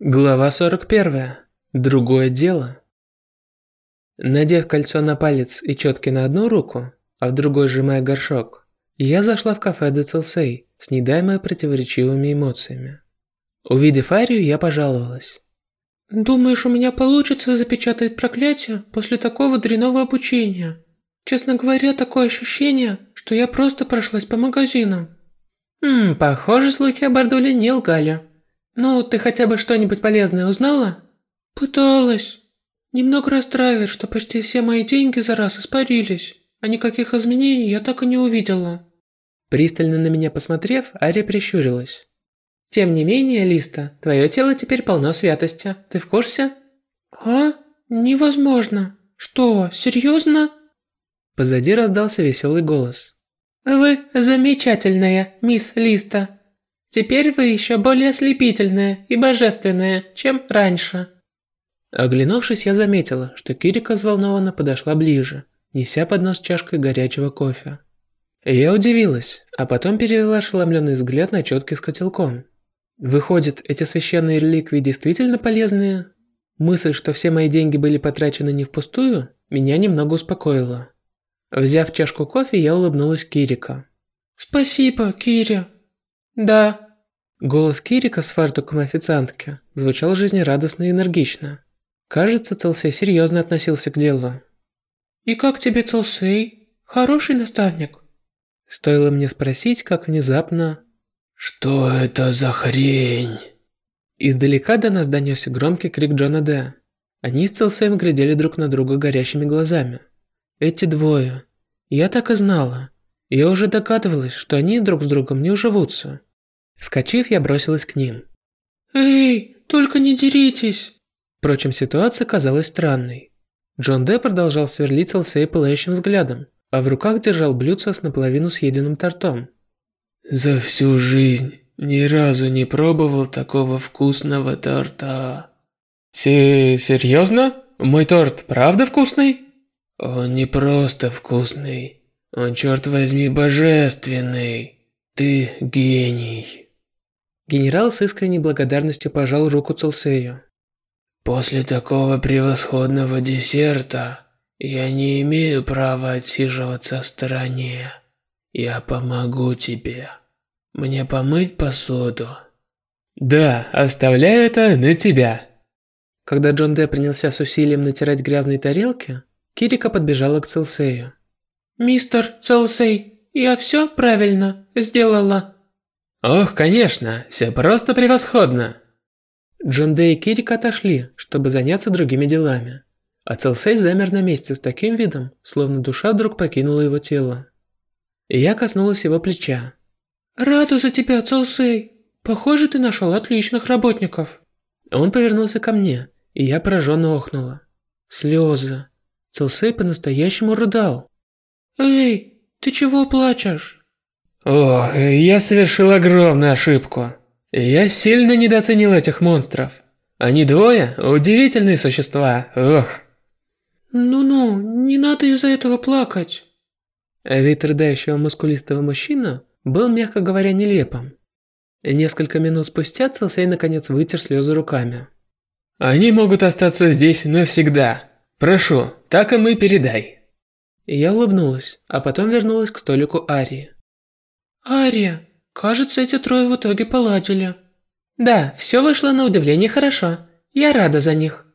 Глава 41. Другое дело. Надев кольцо на палец и четки на одну руку, а в другой сжимая горшок, я зашла в кафе де Целсей с недаемой противоречивыми эмоциями. Увидев Арию, я пожаловалась. «Думаешь, у меня получится запечатать проклятие после такого дрянного обучения? Честно говоря, такое ощущение, что я просто прошлась по магазинам». «Ммм, похоже, слухи о Бардуле не лгали», ну, ты хотя бы что-нибудь полезное узнала? Пыталась. Немного расстраивает, что почти все мои деньги за раз испарились, а никаких изменений я так и не увидела. Пристально на меня посмотрев, Ария прищурилась. Тем не менее, Листа, твое тело теперь полно святости. Ты в курсе? А? Невозможно. Что, серьезно? Позади раздался веселый голос. Вы замечательная, мисс Листа. Теперь вы еще более ослепительная и божественная, чем раньше». Оглянувшись, я заметила, что Кирика взволнованно подошла ближе, неся поднос чашкой горячего кофе. Я удивилась, а потом перевела ошеломленный взгляд на четки с котелком. Выходит, эти священные реликвии действительно полезные? Мысль, что все мои деньги были потрачены не впустую, меня немного успокоила. Взяв чашку кофе, я улыбнулась Кирика. «Спасибо, Кири. «Да». Голос Кирика с фартуком официантки звучал жизнерадостно и энергично. Кажется, Целсей серьезно относился к делу. «И как тебе Целсей? Хороший наставник?» Стоило мне спросить, как внезапно... «Что это за хрень?» Издалека до нас донесся громкий крик Джона Д. Они с Целсеем глядели друг на друга горящими глазами. Эти двое. Я так и знала. Я уже догадывалась, что они друг с другом не уживутся. Вскочив, я бросилась к ним. «Эй, только не деритесь!» Впрочем, ситуация казалась странной. Джон Д продолжал сверлить Салсея пылающим взглядом, а в руках держал блюдце с наполовину съеденным тортом. «За всю жизнь ни разу не пробовал такого вкусного торта». «Серьезно? Мой торт правда вкусный?» «Он не просто вкусный, он, черт возьми, божественный. Ты гений». Генерал с искренней благодарностью пожал руку Целсею. «После такого превосходного десерта я не имею права отсиживаться в стороне. Я помогу тебе. Мне помыть посуду?» «Да, оставляю это на тебя». Когда Джон Де принялся с усилием натирать грязные тарелки, Кирика подбежала к Целсею. «Мистер Целсей, я все правильно сделала?» Ох, конечно, все просто превосходно. Джон Дэй и Кирик отошли, чтобы заняться другими делами. А Целсей замер на месте с таким видом, словно душа вдруг покинула его тело. И я коснулась его плеча. «Рада за тебя, Целсей. Похоже, ты нашел отличных работников». Он повернулся ко мне, и я пораженно охнула. Слезы. Целсей по-настоящему рыдал. «Эй, ты чего плачешь?» О, я совершил огромную ошибку. Я сильно недооценил этих монстров. Они двое – удивительные существа, ох. Ну-ну, не надо из-за этого плакать. Вид рыдающего мускулистого мужчины был, мягко говоря, нелепым. Несколько минут спустя Целсей наконец вытер слезы руками. «Они могут остаться здесь навсегда. Прошу, так и мы передай». Я улыбнулась, а потом вернулась к столику Арии. «Ария, кажется, эти трое в итоге поладили». «Да, все вышло на удивление хорошо. Я рада за них».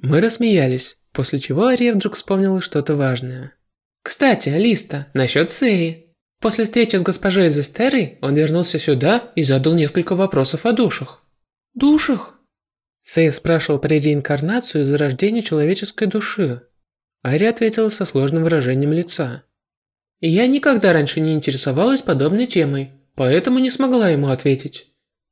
Мы рассмеялись, после чего Ария вдруг вспомнила что-то важное. «Кстати, Алиста, насчет Сеи. После встречи с госпожой Зестерой он вернулся сюда и задал несколько вопросов о душах». «Душах?» Сей спрашивал про реинкарнацию и зарождение человеческой души. Ария ответила со сложным выражением лица. Я никогда раньше не интересовалась подобной темой, поэтому не смогла ему ответить.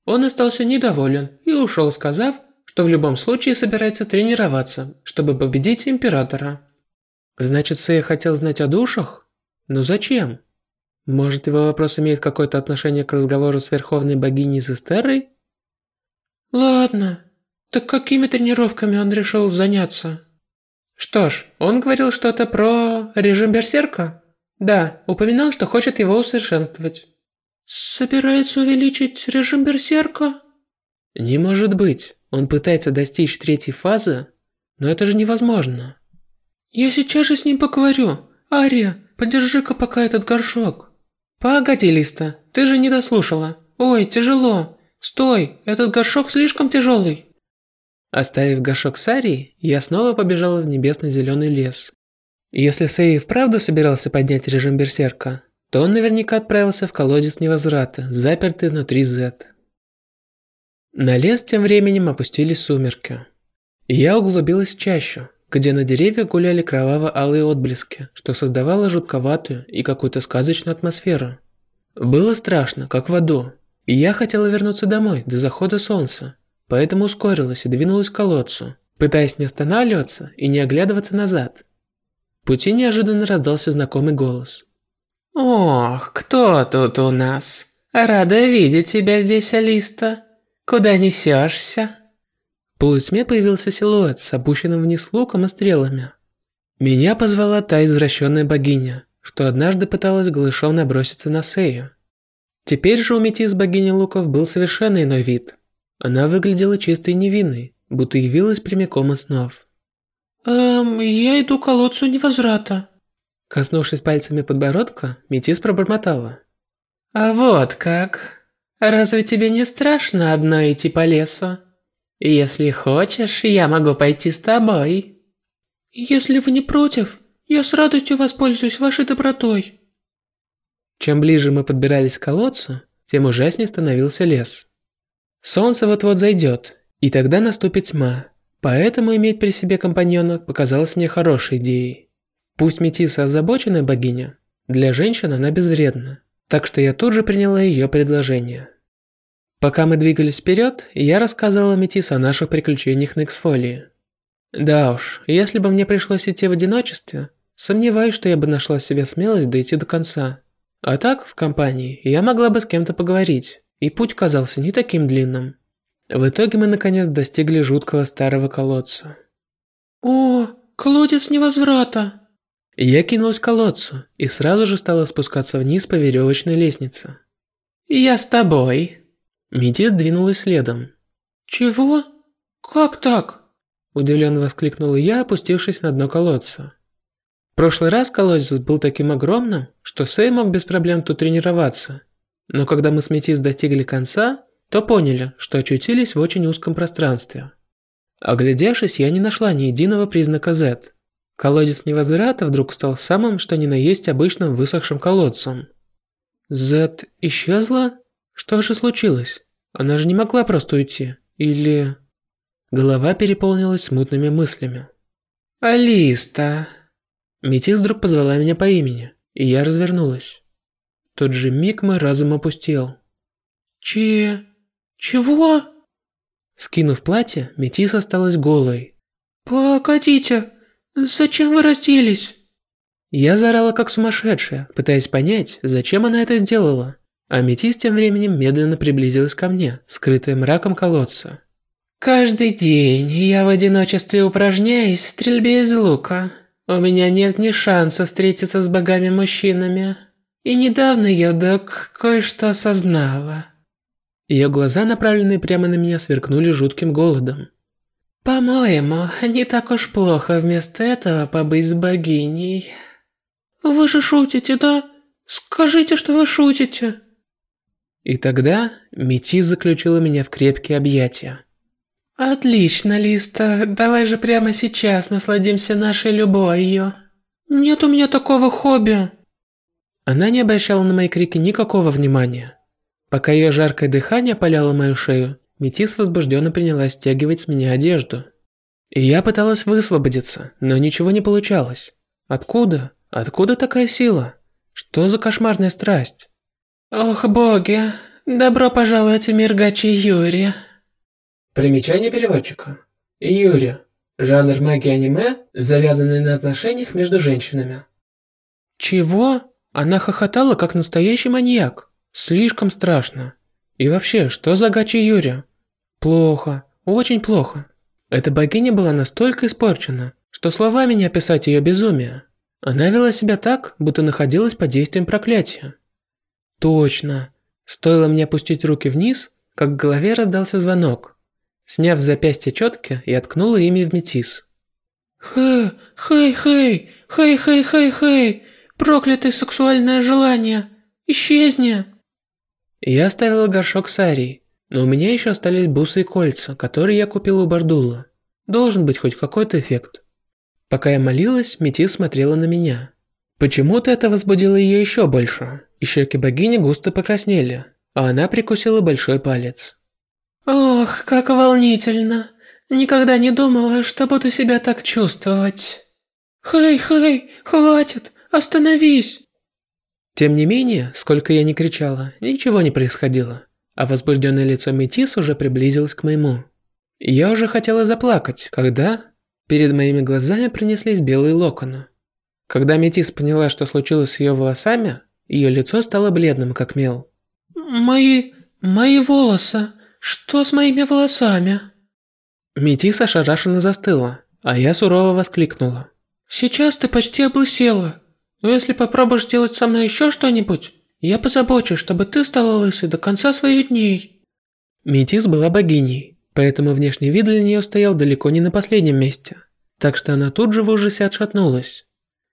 Он остался недоволен и ушел, сказав, что в любом случае собирается тренироваться, чтобы победить Императора. Значит, Сэй хотел знать о душах? Но зачем? Может, его вопрос имеет какое-то отношение к разговору с Верховной Богиней Зестерой? Ладно, так какими тренировками он решил заняться? Что ж, он говорил что-то про режим Берсерка. Да, упоминал, что хочет его усовершенствовать. Собирается увеличить режим берсерка? Не может быть, он пытается достичь третьей фазы? Но это же невозможно. Я сейчас же с ним поговорю. Ария, подержи-ка пока этот горшок. Погоди, Листа, ты же не дослушала. Ой, тяжело. Стой, этот горшок слишком тяжелый. Оставив горшок с Арией, я снова побежала в небесно-зеленый лес. Если Сэй вправду собирался поднять режим Берсерка, то он наверняка отправился в колодец невозврата, запертый внутри Z. На лес тем временем опустились сумерки. Я углубилась в чащу, где на деревьях гуляли кроваво-алые отблески, что создавало жутковатую и какую-то сказочную атмосферу. Было страшно, как в аду, и я хотела вернуться домой до захода солнца, поэтому ускорилась и двинулась к колодцу, пытаясь не останавливаться и не оглядываться назад. Пути неожиданно раздался знакомый голос. «Ох, кто тут у нас? Рада видеть тебя здесь, Алиста. Куда несешься?» В полутьме появился силуэт с опущенным вниз луком и стрелами. Меня позвала та извращенная богиня, что однажды пыталась голышом наброситься на Сею. Теперь же у Метис богини луков был совершенно иной вид. Она выглядела чистой и невинной, будто явилась прямиком из снов. «Эм, я иду к колодцу невозврата», Коснувшись пальцами подбородка, Метис пробормотала. «А вот как? Разве тебе не страшно одной идти по лесу? Если хочешь, я могу пойти с тобой». «Если вы не против, я с радостью воспользуюсь вашей добротой». Чем ближе мы подбирались к колодцу, тем ужаснее становился лес. Солнце вот-вот зайдет, и тогда наступит тьма, поэтому иметь при себе компаньона показалось мне хорошей идеей. Пусть Метиса озабоченная богиня, для женщин она безвредна, так что я тут же приняла ее предложение. Пока мы двигались вперед, я рассказывала Метис о наших приключениях на Эксфолии. Да уж, если бы мне пришлось идти в одиночестве, сомневаюсь, что я бы нашла себе смелость дойти до конца. А так, в компании, я могла бы с кем-то поговорить, и путь казался не таким длинным. В итоге мы наконец достигли жуткого старого колодца. «О, колодец невозврата!» Я кинулась к колодцу и сразу же стала спускаться вниз по веревочной лестнице. «Я с тобой!» Метис двинулась следом. «Чего? Как так?» Удивленно воскликнула я, опустившись на дно колодца. В прошлый раз колодец был таким огромным, что Сэй мог без проблем тут тренироваться. Но когда мы с Метис достигли конца, то поняли, что очутились в очень узком пространстве. Оглядевшись, я не нашла ни единого признака Z. Колодец невозврата вдруг стал самым, что ни на есть обычным высохшим колодцем. Зет исчезла? Что же случилось? Она же не могла просто уйти. Или... Голова переполнилась смутными мыслями. «Алиста!» Метис вдруг позвала меня по имени, и я развернулась. Тот же миг мой разум опустел. «Че... чего?» Скинув платье, Метис осталась голой. «Погодите, «Зачем вы разделись?» Я заорала как сумасшедшая, пытаясь понять, зачем она это сделала. А Метис тем временем медленно приблизилась ко мне, скрытая мраком колодца. «Каждый день я в одиночестве упражняюсь в стрельбе из лука. У меня нет ни шанса встретиться с богами-мужчинами. И недавно я вдруг кое-что осознала». Ее глаза, направленные прямо на меня, сверкнули жутким голодом. «По-моему, не так уж плохо вместо этого побыть с богиней». «Вы же шутите, да? Скажите, что вы шутите». И тогда Метис заключила меня в крепкие объятия. «Отлично, Листа, давай же прямо сейчас насладимся нашей любовью». «Нет у меня такого хобби». Она не обращала на мои крики никакого внимания. Пока ее жаркое дыхание опаляло мою шею, Метис возбужденно принялась стягивать с меня одежду. И я пыталась высвободиться, но ничего не получалось. Откуда? Откуда такая сила? Что за кошмарная страсть? Ох, боги, добро пожаловать в мир Гачи Юри. Примечание переводчика. Юри. Жанр магии аниме, завязанный на отношениях между женщинами. Чего? Она хохотала, как настоящий маньяк. Слишком страшно. И вообще, что за Гачи Юри? Плохо, очень плохо. Эта богиня была настолько испорчена, что словами не описать ее безумие. Она вела себя так, будто находилась под действием проклятия. Точно. Стоило мне опустить руки вниз, как в голове раздался звонок. Сняв с запястья четки, я ткнула ими в метис. «Хэй, хэй, хэй, хэй, хэй, хэй, хэй, проклятое сексуальное желание, исчезни!» Я оставила горшок с Арией, но у меня еще остались бусы и кольца, которые я купил у Бардула. Должен быть хоть какой-то эффект. Пока я молилась, Метис смотрела на меня. Почему-то это возбудило ее еще больше, и щеки богини густо покраснели, а она прикусила большой палец. «Ох, как волнительно! Никогда не думала, что буду себя так чувствовать. Хей, хей, хватит, остановись!» Тем не менее, сколько я ни кричала, ничего не происходило, а возбужденное лицо Метис уже приблизилось к моему. Я уже хотела заплакать, когда перед моими глазами пронеслись белые локоны. Когда Метис поняла, что случилось с ее волосами, ее лицо стало бледным, как мел. «Мои... мои волосы...» «Что с моими волосами?» Метис ошарашенно застыла, а я сурово воскликнула. «Сейчас ты почти облысела. Но если попробуешь делать со мной еще что-нибудь, я позабочусь, чтобы ты стала лысой до конца своих дней». Метис была богиней, поэтому внешний вид для нее стоял далеко не на последнем месте. Так что она тут же в ужасе отшатнулась.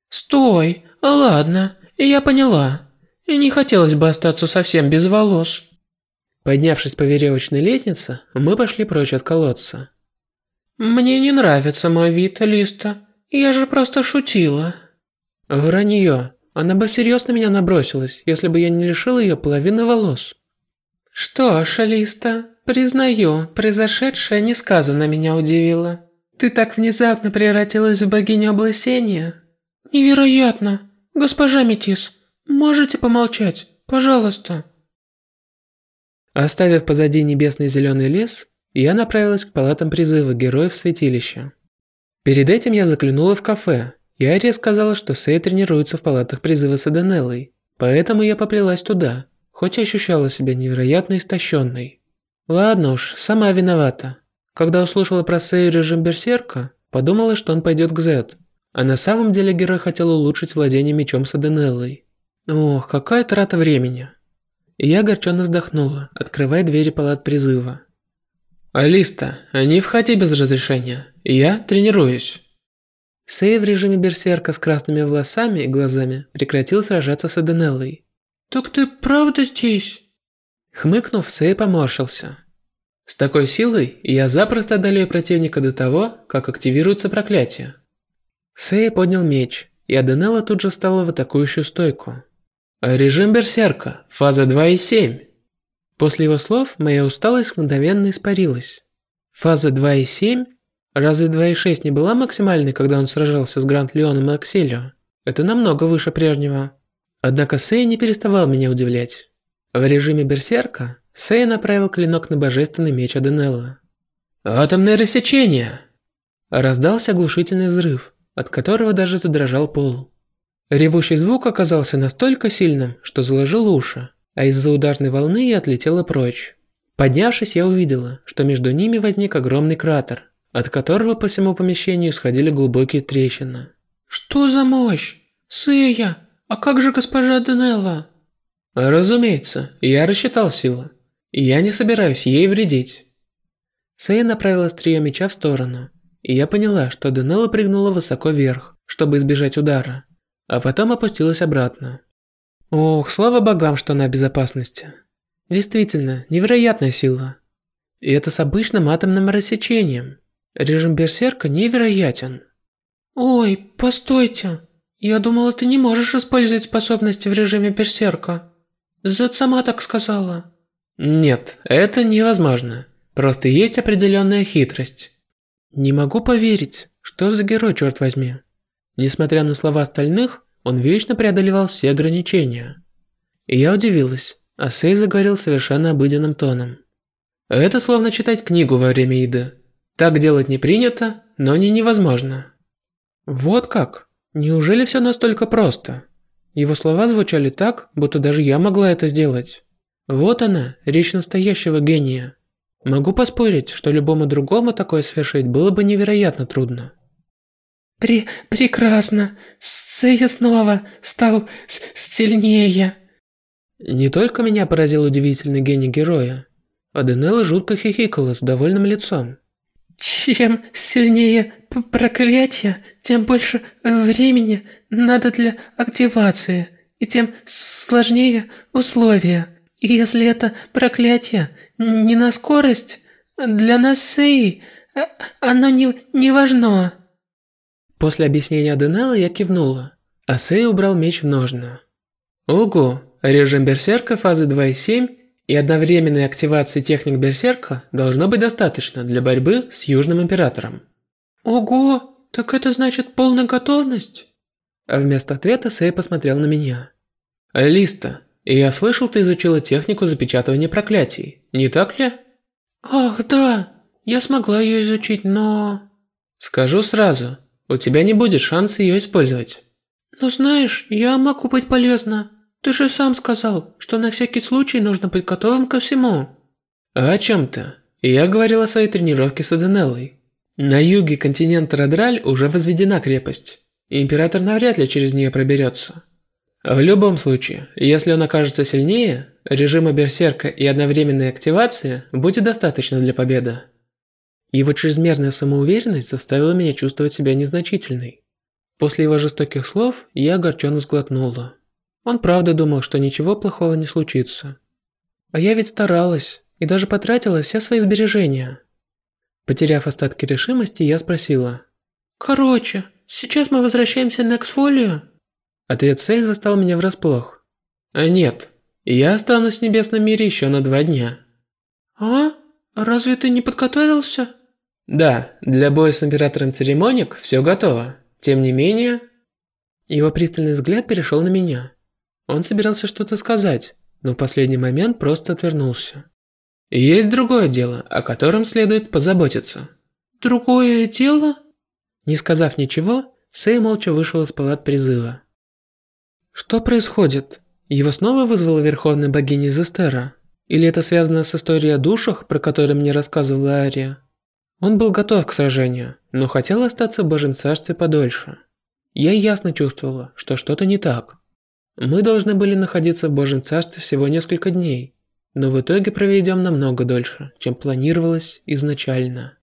«Стой! Ладно, я поняла. И не хотелось бы остаться совсем без волос». Поднявшись по веревочной лестнице, мы пошли прочь от колодца. «Мне не нравится мой вид, Листа. Я же просто шутила». Вранье. Она бы серьезно меня набросилась, если бы я не лишил ее половины волос. «Что ж, Листа, признаю, произошедшее несказанно меня удивило. Ты так внезапно превратилась в богиню облысения?» «Невероятно! Госпожа Метис, можете помолчать, пожалуйста?» Оставив позади небесный зеленый лес, я направилась к палатам призыва героев святилища. Перед этим я заглянула в кафе, и Ария сказала, что Сэй тренируется в палатах призыва с Эденеллой, поэтому я поплелась туда, хоть и ощущала себя невероятно истощенной. Ладно уж, сама виновата. Когда услышала про Сэй режим Берсерка, подумала, что он пойдет к Зет, а на самом деле герой хотел улучшить владение мечом с Эденеллой. Ох, какая трата времени. Я огорченно вздохнула, открывая двери палат призыва. «Алиста, не входи без разрешения. Я тренируюсь». Сэй в режиме берсерка с красными волосами и глазами прекратил сражаться с Эденеллой. «Так ты правда здесь?» Хмыкнув, Сэй поморщился. «С такой силой я запросто одолею противника до того, как активируется проклятие». Сэй поднял меч, и Аденелла тут же встала в атакующую стойку. Режим Берсерка, фаза 2.7. После его слов моя усталость мгновенно испарилась. Фаза 2.7? Разве 2.6 не была максимальной, когда он сражался с Гранд Леоном и Акселио? Это намного выше прежнего. Однако Сэй не переставал меня удивлять. В режиме Берсерка Сэй направил клинок на божественный меч Аденелла. «Атомное рассечение!» Раздался оглушительный взрыв, от которого даже задрожал пол. Ревущий звук оказался настолько сильным, что заложил уши, а из-за ударной волны я отлетела прочь. Поднявшись, я увидела, что между ними возник огромный кратер, от которого по всему помещению сходили глубокие трещины. «Что за мощь? Сэя, а как же госпожа Денелла?» «Разумеется, я рассчитал силу, и я не собираюсь ей вредить». Сэя направила острие меча в сторону, и я поняла, что Денелла прыгнула высоко вверх, чтобы избежать удара а потом опустилась обратно. Ох, слава богам, что она в безопасности. Действительно, невероятная сила. И это с обычным атомным рассечением. Режим Берсерка невероятен. Ой, постойте. Я думала, ты не можешь использовать способности в режиме Берсерка. Зет сама так сказала. Нет, это невозможно. Просто есть определенная хитрость. Не могу поверить, что за герой, черт возьми. Несмотря на слова остальных, он вечно преодолевал все ограничения. И я удивилась, а Сей заговорил совершенно обыденным тоном. Это словно читать книгу во время еды. Так делать не принято, но не невозможно. Вот как? Неужели все настолько просто? Его слова звучали так, будто даже я могла это сделать. Вот она, речь настоящего гения. Могу поспорить, что любому другому такое совершить было бы невероятно трудно. Пре прекрасно. Сэя снова стал сильнее. Не только меня поразил удивительный гений героя. Аденелла жутко хихикала с довольным лицом. Чем сильнее проклятие, тем больше времени надо для активации, и тем сложнее условия. Если это проклятие не на скорость, для нас Сей а, оно не, не важно. После объяснения Аденелла я кивнула, а Сей убрал меч в ножны. Ого, режим Берсерка фазы 2.7 и одновременной активации техник Берсерка должно быть достаточно для борьбы с Южным Императором. Ого, так это значит полная готовность? А вместо ответа Сэй посмотрел на меня. Алиста, я слышал, ты изучила технику запечатывания проклятий, не так ли? Ах, да, я смогла ее изучить, но... Скажу сразу, у тебя не будет шанса ее использовать. Ну знаешь, я могу быть полезна. Ты же сам сказал, что на всякий случай нужно быть готовым ко всему. А о чем ты? Я говорил о своей тренировке с Аденеллой. На юге континента Радраль уже возведена крепость, Император навряд ли через нее проберется. В любом случае, если он окажется сильнее, режима Берсерка и одновременной активации будет достаточно для победы. Его чрезмерная самоуверенность заставила меня чувствовать себя незначительной. После его жестоких слов я огорченно сглотнула. Он правда думал, что ничего плохого не случится. А я ведь старалась и даже потратила все свои сбережения. Потеряв остатки решимости, я спросила. «Короче, сейчас мы возвращаемся на Эксфолию?» Ответ Сей застал меня врасплох. «А нет, я останусь в Небесном мире еще на два дня». «А? Разве ты не подготовился?» «Да, для боя с Императором Церемоник все готово. Тем не менее...» Его пристальный взгляд перешел на меня. Он собирался что-то сказать, но в последний момент просто отвернулся. Есть другое дело, о котором следует позаботиться. Другое дело? Не сказав ничего, Сэй молча вышел из палат призыва. Что происходит? Его снова вызвала Верховная Богиня Зестера? Или это связано с историей о душах, про которые мне рассказывала Ария? Он был готов к сражению, но хотел остаться в Божьем Царстве подольше. Я ясно чувствовала, что что-то не так. Мы должны были находиться в Божьем Царстве всего несколько дней, но в итоге проведем намного дольше, чем планировалось изначально.